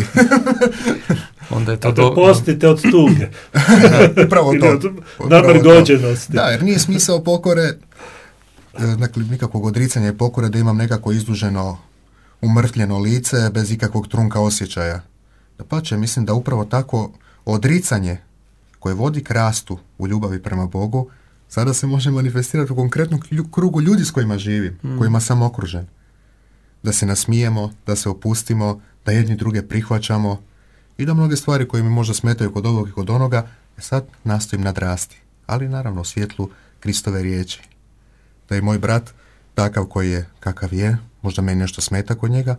*laughs* Onda je to do... postite od tuge. *laughs* Upravo to. to. naprigođenosti. Da, jer nije smisao pokore, e, dakle, nikakvog odricanja i pokore da imam nekako izduženo, umrtljeno lice bez ikakvog trunka osjećaja. Da mislim da upravo tako odricanje koje vodi k rastu u ljubavi prema Bogu, sada se može manifestirati u konkretnom krugu ljudi s kojima živim, kojima sam okružen. Da se nasmijemo, da se opustimo, da jedni druge prihvaćamo i da mnoge stvari koje mi možda smetaju kod ovog i kod onoga, sad nastojim nadrasti. Ali naravno u svjetlu Kristove riječi. Da je moj brat takav koji je kakav je, možda meni nešto smeta kod njega,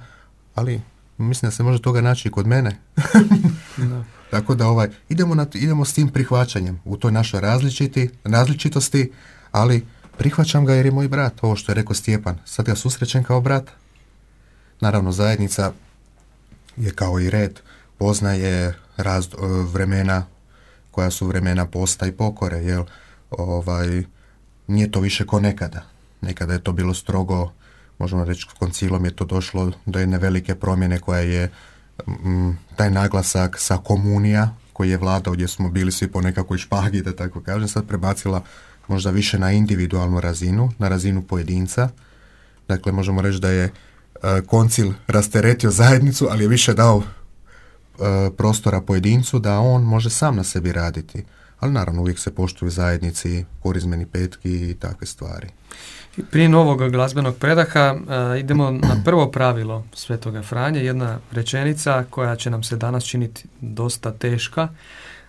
ali mislim da se može toga naći i kod mene. *laughs* Da. Tako da ovaj, idemo, na, idemo s tim prihvaćanjem u toj našoj različiti, različitosti, ali prihvaćam ga jer je moj brat, ovo što je rekao Stjepan. Sad ga susrećem kao brat. Naravno, zajednica je kao i red, poznaje raz, e, vremena koja su vremena posta i pokore, jel? Ovaj, nije to više ko nekada. Nekada je to bilo strogo, možemo reći, koncilom je to došlo do jedne velike promjene koja je mm, taj naglasak sa komunija koji je vladao gdje smo bili svi po nekakvoj špagi, da tako kažem, sad prebacila možda više na individualnu razinu, na razinu pojedinca. Dakle, možemo reći da je e, koncil rasteretio zajednicu, ali je više dao e, prostora pojedincu da on može sam na sebi raditi. Ali naravno uvijek se poštuju zajednici, korizmeni petki i takve stvari. Prije novog glazbenog predaha e, idemo na prvo pravilo Svetoga Franje, jedna rečenica koja će nam se danas činiti dosta teška.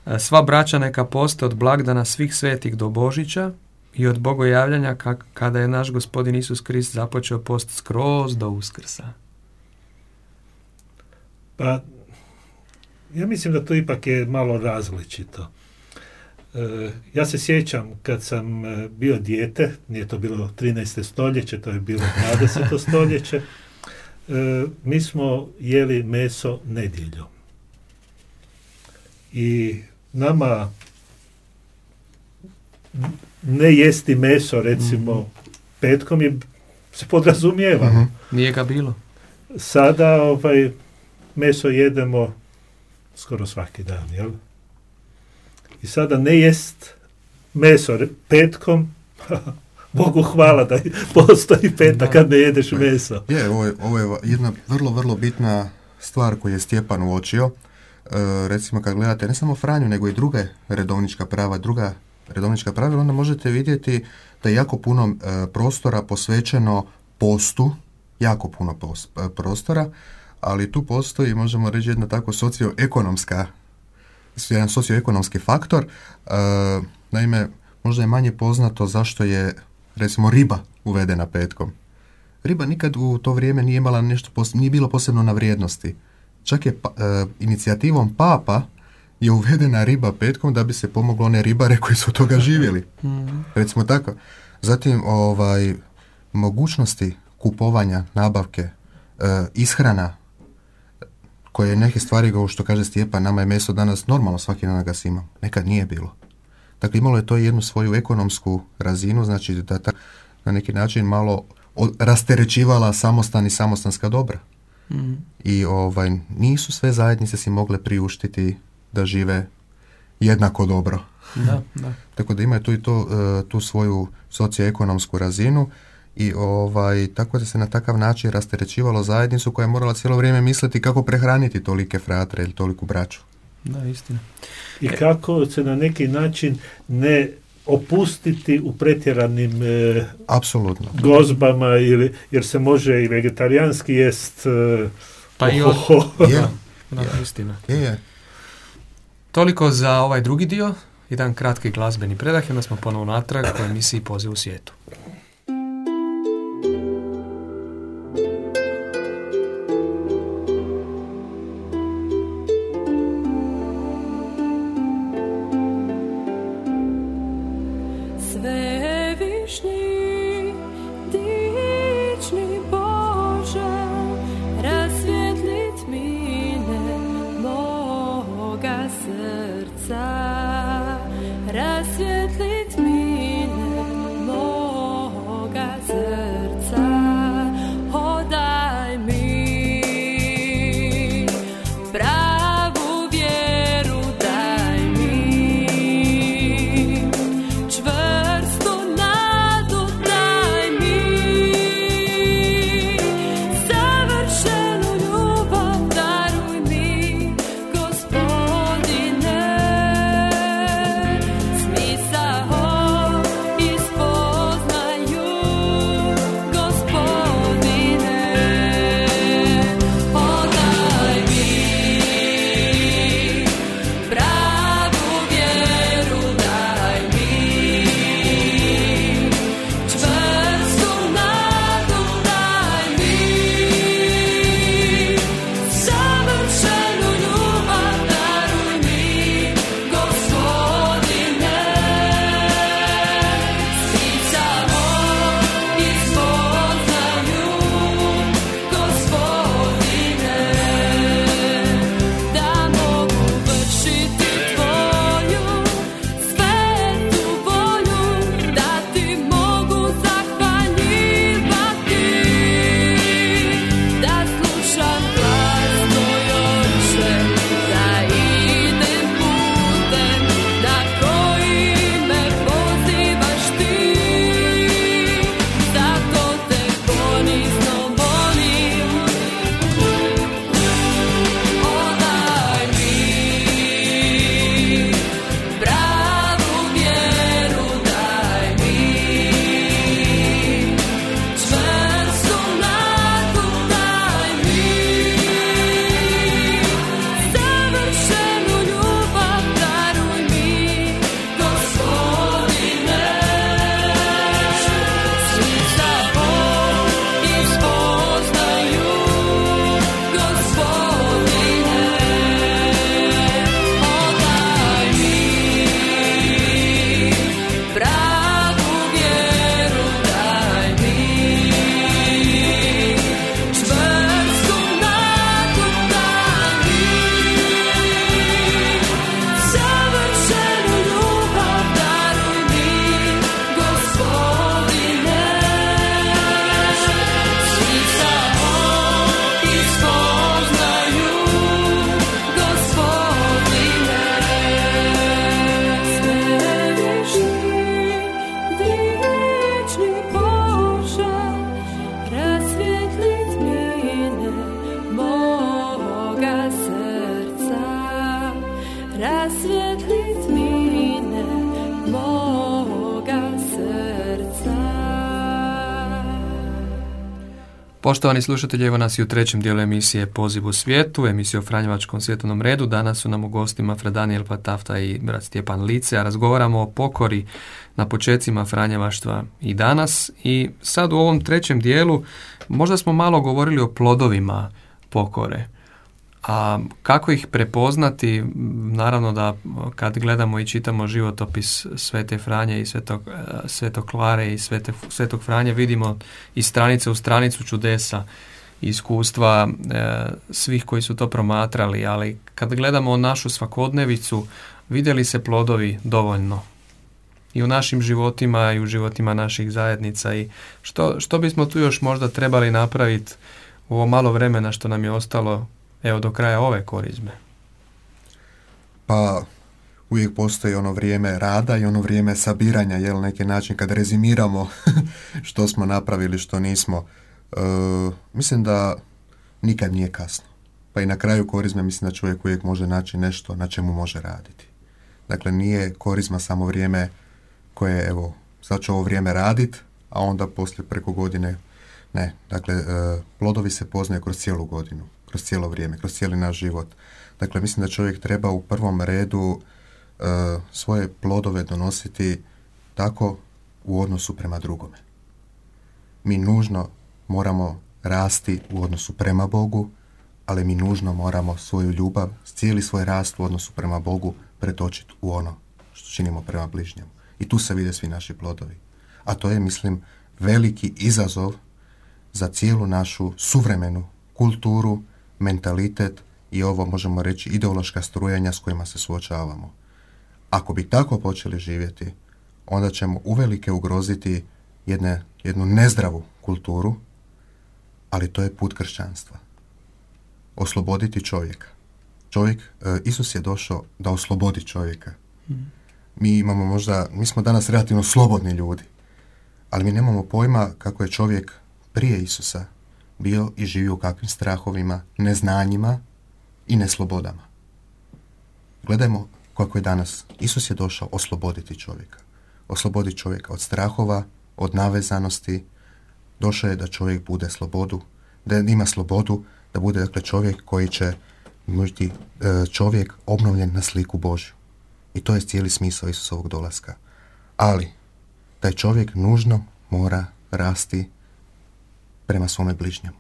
E, sva braća neka poste od blagdana svih svetih do Božića i od bogojavljanja kak- kada je naš gospodin Isus Krist započeo post skroz do Uskrsa. Pa, ja mislim da to ipak je malo različito. E, ja se sjećam kad sam e, bio dijete, nije to bilo 13. stoljeće, to je bilo 20. *laughs* stoljeće, e, mi smo jeli meso nedjeljom. I nama ne jesti meso, recimo, petkom je, se podrazumijeva. Mhm. Nije ga bilo. Sada ovaj, meso jedemo skoro svaki dan, jel? I sada ne jest meso petkom, *laughs* Bogu hvala da postoji petak Da. kad ne jedeš meso. Je, ovo je, ovo je jedna vrlo, vrlo bitna stvar koju je Stjepan uočio. E, recimo kad gledate ne samo Franju, nego i druge redovnička prava, druga redovnička pravila, onda možete vidjeti da je jako puno e, prostora posvećeno postu jako puno prostora, ali tu postoji, možemo reći, jedna tako socioekonomska jedan socioekonomski faktor. E, naime, možda je manje poznato zašto je, recimo, riba uvedena petkom. Riba nikad u to vrijeme nije imala nešto, nije bilo posebno na vrijednosti. Čak je pa, e, inicijativom papa je uvedena riba petkom da bi se pomoglo one ribare koji su od toga *laughs* živjeli. Mhm. Recimo tako. Zatim, ovaj, mogućnosti kupovanja, nabavke, e, ishrana, koje neke stvari, kao što kaže Stjepan, nama je meso danas normalno, svaki dan ga ima. Nekad nije bilo. Dakle, imalo je to jednu svoju ekonomsku razinu, znači da ta, na neki način malo rasterećivala samostan i samostanska dobra. mm I ovaj, nisu sve zajednice si mogle priuštiti da žive jednako dobro. Da, *laughs* da. Tako da imaju tu i to, e, tu svoju socioekonomsku razinu i ovaj, tako da se na takav način rasterećivalo zajednicu koja je morala cijelo vrijeme misliti kako prehraniti tolike fratre ili toliku braću. Da, istina. I kako se na neki način ne opustiti u pretjeranim e, Apsolutno. gozbama ili, jer se može i vegetarijanski jest e, pa i je, da, istina. Je, je. Toliko za ovaj drugi dio, jedan kratki glazbeni predah i onda smo ponovno natrag u emisiji Poziv u svijetu. Poštovani slušatelji, evo nas i u trećem dijelu emisije Poziv u svijetu, emisiju o Franjevačkom svjetovnom redu. Danas su nam u gostima Fred Daniel Patafta i brat Stjepan Lice, a razgovaramo o pokori na počecima Franjevaštva i danas. I sad u ovom trećem dijelu možda smo malo govorili o plodovima pokore. A kako ih prepoznati, naravno da kad gledamo i čitamo životopis Svete Franje i Svetog, e, Svetog Klare i Svete, Svetog Franje, vidimo i stranice u stranicu čudesa, iskustva e, svih koji su to promatrali, ali kad gledamo našu svakodnevicu, vidjeli se plodovi dovoljno. I u našim životima i u životima naših zajednica. I što, što bismo tu još možda trebali napraviti u ovo malo vremena što nam je ostalo evo do kraja ove korizme? Pa uvijek postoji ono vrijeme rada i ono vrijeme sabiranja, jel neki način kad rezimiramo *laughs* što smo napravili, što nismo. E, mislim da nikad nije kasno. Pa i na kraju korizme mislim da čovjek uvijek može naći nešto na čemu može raditi. Dakle, nije korizma samo vrijeme koje, evo, sad ću ovo vrijeme radit, a onda poslije preko godine ne. Dakle, e, plodovi se poznaju kroz cijelu godinu kroz cijelo vrijeme, kroz cijeli naš život. Dakle, mislim da čovjek treba u prvom redu e, svoje plodove donositi tako u odnosu prema drugome. Mi nužno moramo rasti u odnosu prema Bogu, ali mi nužno moramo svoju ljubav, cijeli svoj rast u odnosu prema Bogu pretočiti u ono što činimo prema bližnjemu. I tu se vide svi naši plodovi. A to je, mislim, veliki izazov za cijelu našu suvremenu kulturu, mentalitet i ovo možemo reći ideološka strujanja s kojima se suočavamo. Ako bi tako počeli živjeti, onda ćemo uvelike ugroziti jedne, jednu nezdravu kulturu, ali to je put kršćanstva. Osloboditi čovjeka. Čovjek, e, Isus je došao da oslobodi čovjeka. Mi imamo možda, mi smo danas relativno slobodni ljudi, ali mi nemamo pojma kako je čovjek prije Isusa bio i živio u kakvim strahovima, neznanjima i neslobodama. Gledajmo kako je danas. Isus je došao osloboditi čovjeka. Osloboditi čovjeka od strahova, od navezanosti. Došao je da čovjek bude slobodu, da ima slobodu, da bude dakle čovjek koji će biti e, čovjek obnovljen na sliku Božju. I to je cijeli smisao Isusovog dolaska. Ali, taj čovjek nužno mora rasti prema svome bližnjemu.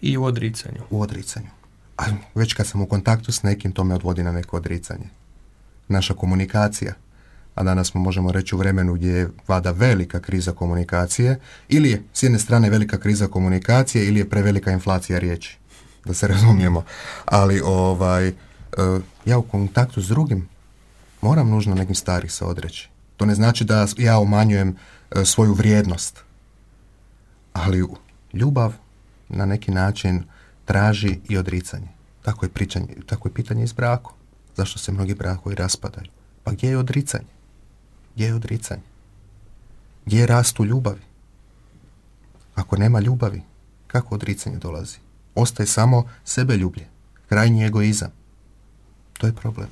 I u odricanju. U odricanju. A već kad sam u kontaktu s nekim, to me odvodi na neko odricanje. Naša komunikacija, a danas smo možemo reći u vremenu gdje je vada velika kriza komunikacije, ili je s jedne strane velika kriza komunikacije, ili je prevelika inflacija riječi. Da se razumijemo. Ali ovaj, e, ja u kontaktu s drugim moram nužno nekim starih se odreći. To ne znači da ja umanjujem e, svoju vrijednost. Ali ljubav na neki način traži i odricanje. Tako je, pričanje, tako je pitanje iz braku. Zašto se mnogi brakovi raspadaju? Pa gdje je odricanje? Gdje je odricanje? Gdje je rast u ljubavi? Ako nema ljubavi, kako odricanje dolazi? Ostaje samo sebe ljublje, krajnji egoizam. To je problem.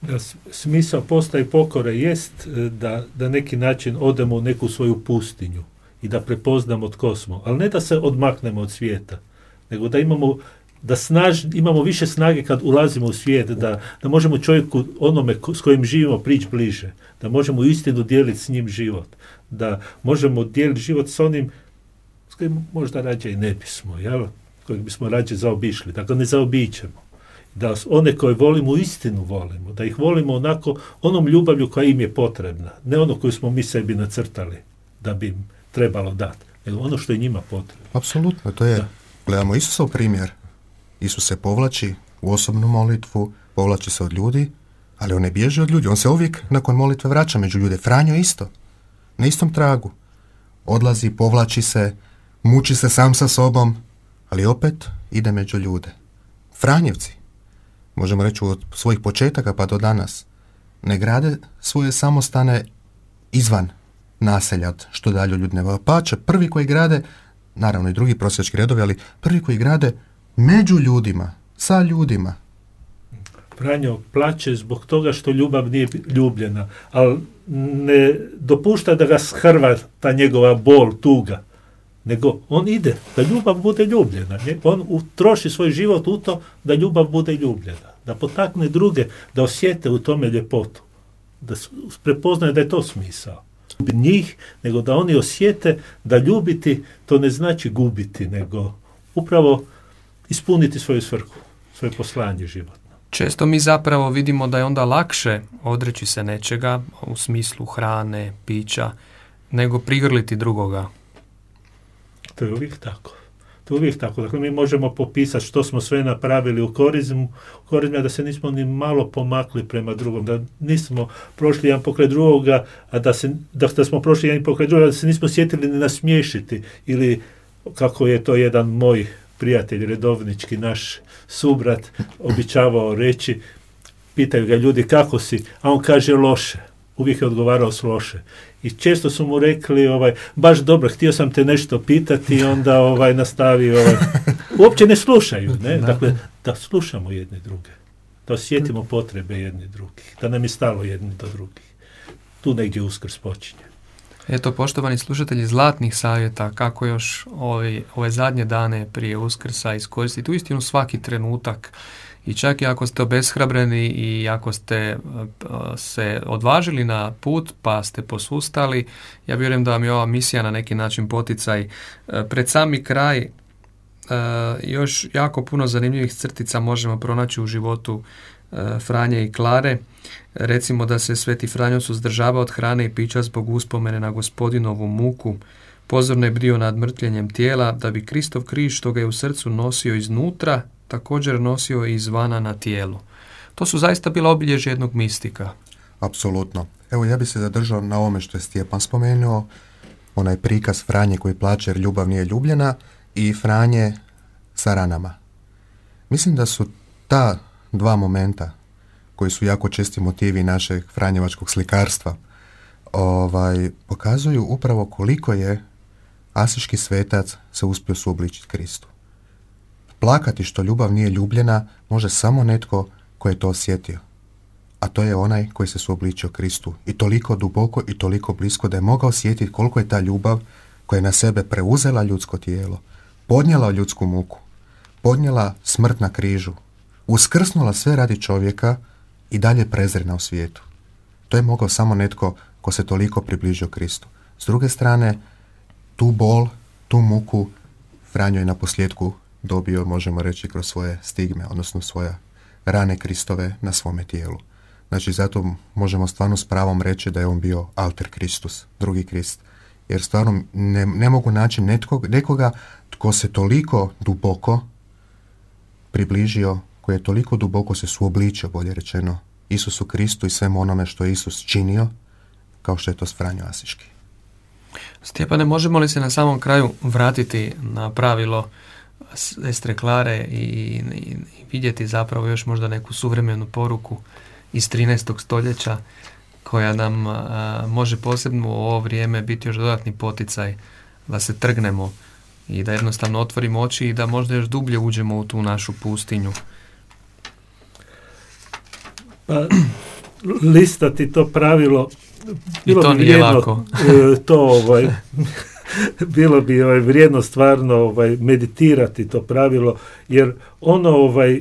Da smisao postaje pokore jest e, da, da neki način odemo u neku svoju pustinju i da prepoznamo tko smo. Ali ne da se odmaknemo od svijeta, nego da imamo da snaž, imamo više snage kad ulazimo u svijet, da, da možemo čovjeku onome s kojim živimo prići bliže, da možemo istinu dijeliti s njim život, da možemo dijeliti život s onim s kojim možda rađe i ne bismo, jel? kojeg bismo rađe zaobišli, da ga ne zaobićemo. Da one koje volimo u istinu volimo, da ih volimo onako onom ljubavlju koja im je potrebna, ne ono koju smo mi sebi nacrtali da bi im trebalo dati, nego ono što je njima potrebno. Apsolutno, to je, da. gledamo Isusov primjer. Isus se povlači u osobnu molitvu, povlači se od ljudi, ali on ne bježi od ljudi, on se uvijek nakon molitve vraća među ljude. Franjo isto, na istom tragu. Odlazi, povlači se, muči se sam sa sobom, ali opet ide među ljude. Franjevci, možemo reći od svojih početaka pa do danas, ne grade svoje samostane izvan naselja, što dalje ljudi ne pače. Prvi koji grade, naravno i drugi prosječki redovi, ali prvi koji grade među ljudima, sa ljudima. Franjo plaće zbog toga što ljubav nije ljubljena, ali ne dopušta da ga shrva ta njegova bol, tuga. nego on ide da ljubav bude ljubljena. On utroši svoj život u to da ljubav bude ljubljena. Da potakne druge da osjete u tome ljepotu. Da prepoznaje da je to smisao. Njih, nego da oni osjete da ljubiti to ne znači gubiti, nego upravo ispuniti svoju svrhu, svoje poslanje životno. Često mi zapravo vidimo da je onda lakše odreći se nečega u smislu hrane, pića, nego prigrliti drugoga. To je uvijek tako. To je uvijek tako. Dakle, mi možemo popisati što smo sve napravili u korizmu, u korizmu da se nismo ni malo pomakli prema drugom, da nismo prošli jedan pokraj drugoga, a da, se, da, smo prošli jedan pokraj drugoga, da se nismo sjetili ni nasmiješiti ili kako je to jedan moj prijatelj redovnički, naš subrat, običavao reći, pitaju ga ljudi kako si, a on kaže loše. Uvijek je odgovarao s loše. I često su mu rekli, ovaj, baš dobro, htio sam te nešto pitati i onda ovaj, nastavi, ovaj, *laughs* uopće ne slušaju, ne? Dakle, da slušamo jedne druge, da osjetimo potrebe jedni drugih, da nam je stalo jedni do drugih. Tu negdje uskrs počinje. Eto, poštovani slušatelji zlatnih savjeta, kako još ove, ove zadnje dane prije uskrsa iskoristiti uistinu svaki trenutak i čak i ako ste obeshrabreni i ako ste e, se odvažili na put pa ste posustali, ja vjerujem da vam je ova misija na neki način poticaj. E, pred sami kraj e, još jako puno zanimljivih crtica možemo pronaći u životu Franje i Klare. Recimo da se Sveti Franjo suzdržava od hrane i pića zbog uspomene na gospodinovu muku, pozorno je brio nad mrtljenjem tijela, da bi Kristov križ što ga je u srcu nosio iznutra, također nosio i izvana na tijelu. To su zaista bila obilježje jednog mistika. Apsolutno. Evo ja bih se zadržao na ovome što je Stjepan spomenuo, onaj prikaz Franje koji plaće jer ljubav nije ljubljena i Franje sa ranama. Mislim da su ta dva momenta koji su jako česti motivi našeg franjevačkog slikarstva ovaj, pokazuju upravo koliko je asiški svetac se uspio suobličiti Kristu. Plakati što ljubav nije ljubljena može samo netko koji je to osjetio. A to je onaj koji se suobličio Kristu. I toliko duboko i toliko blisko da je mogao osjetiti koliko je ta ljubav koja je na sebe preuzela ljudsko tijelo, podnijela ljudsku muku, podnijela smrt na križu, uskrsnula sve radi čovjeka i dalje prezrena u svijetu. To je mogao samo netko ko se toliko približio Kristu. S druge strane, tu bol, tu muku Franjo je na posljedku dobio, možemo reći, kroz svoje stigme, odnosno svoje rane Kristove na svome tijelu. Znači, zato možemo stvarno s pravom reći da je on bio alter Kristus, drugi Krist. Jer stvarno ne, ne mogu naći netkog, nekoga tko se toliko duboko približio, koji je toliko duboko se suobličio, bolje rečeno, Isusu Kristu i svemu onome što je Isus činio, kao što je to Franjo Asiški. Stjepane, možemo li se na samom kraju vratiti na pravilo Estre Klare i, i, vidjeti zapravo još možda neku suvremenu poruku iz 13. stoljeća koja nam može posebno u ovo vrijeme biti još dodatni poticaj da se trgnemo i da jednostavno otvorimo oči i da možda još dublje uđemo u tu našu pustinju. Pa, listati to pravilo bilo I to nije lako. E, to ovaj, *laughs* *laughs* bilo bi ovaj, vrijedno stvarno ovaj, meditirati to pravilo, jer ono ovaj, e,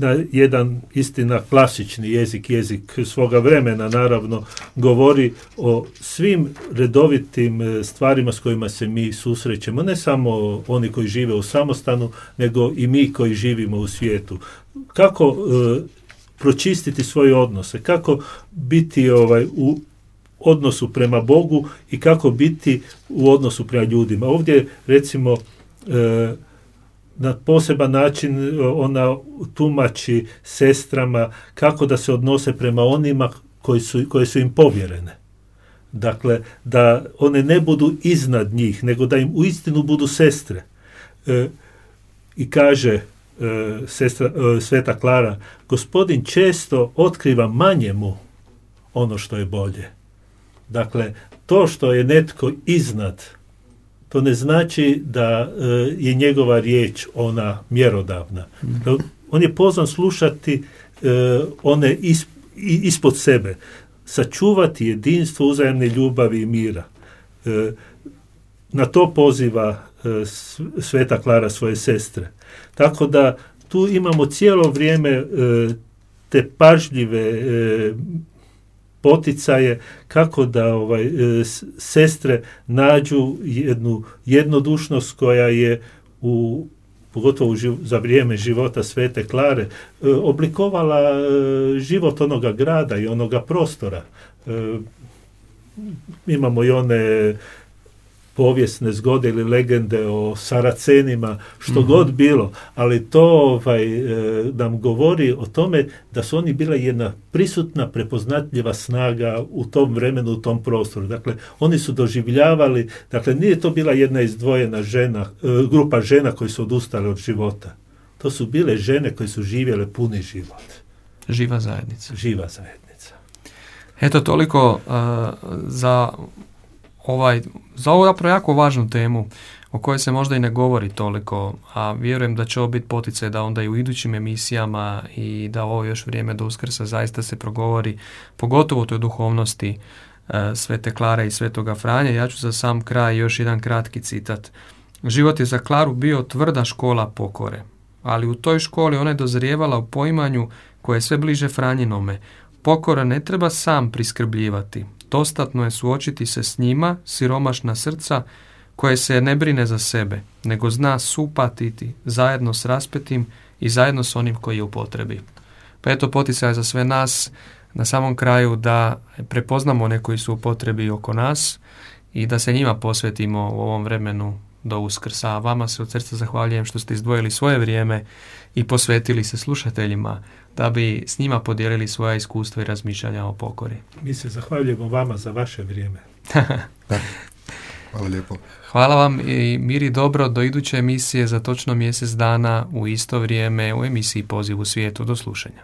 na jedan istina klasični jezik, jezik svoga vremena naravno, govori o svim redovitim e, stvarima s kojima se mi susrećemo, ne samo oni koji žive u samostanu, nego i mi koji živimo u svijetu. Kako e, pročistiti svoje odnose, kako biti ovaj u odnosu prema Bogu i kako biti u odnosu prema ljudima. Ovdje recimo e, na poseban način ona tumači sestrama kako da se odnose prema onima koji su, koje su im povjerene. Dakle, da one ne budu iznad njih, nego da im uistinu budu sestre. E, I kaže e, sestra, Sveta Klara, gospodin često otkriva manjemu ono što je bolje. Dakle, to što je netko iznad, to ne znači da e, je njegova riječ ona mjerodavna. Mhm. On je pozvan slušati e, one ispod sebe, sačuvati jedinstvo uzajemne ljubavi i mira. E, na to poziva e, Sveta Klara svoje sestre. Tako da tu imamo cijelo vrijeme e, te pažljive poticaje kako da ovaj sestre nađu jednu jednodušnost koja je u pogotovo za vrijeme života Svete Klare, oblikovala život onoga grada i onoga prostora. Imamo i one povijesne zgode ili legende o Saracenima, što mhm. god bilo, ali to ovaj, e, nam govori o tome da su oni bila jedna prisutna, prepoznatljiva snaga u tom vremenu, u tom prostoru. Dakle, oni su doživljavali, dakle, nije to bila jedna izdvojena žena, e, grupa žena koji su odustale od života. To su bile žene koje su živjele puni život. Živa zajednica. Živa zajednica. Eto, toliko uh, za ovaj, za ovu zapravo jako važnu temu o kojoj se možda i ne govori toliko, a vjerujem da će ovo biti poticaj da onda i u idućim emisijama i da ovo još vrijeme do uskrsa zaista se progovori, pogotovo u toj duhovnosti e, Svete Klare i Svetoga Franje. Ja ću za sam kraj još jedan kratki citat. Život je za Klaru bio tvrda škola pokore, ali u toj školi ona je dozrijevala u poimanju koje je sve bliže Franjinome. Pokora ne treba sam priskrbljivati, Dostatno je suočiti se s njima, siromašna srca, koje se ne brine za sebe, nego zna supatiti zajedno s raspetim i zajedno s onim koji je u potrebi. Pa eto poticaj za sve nas na samom kraju da prepoznamo one koji su u potrebi oko nas i da se njima posvetimo u ovom vremenu do uskrsa. Vama se od srca zahvaljujem što ste izdvojili svoje vrijeme i posvetili se slušateljima da bi s njima podijelili svoja iskustva i razmišljanja o pokori. Mi se zahvaljujemo vama za vaše vrijeme. *laughs* Hvala lijepo. Hvala vam i miri dobro do iduće emisije za točno mjesec dana u isto vrijeme u emisiji Poziv u svijetu. Do slušanja.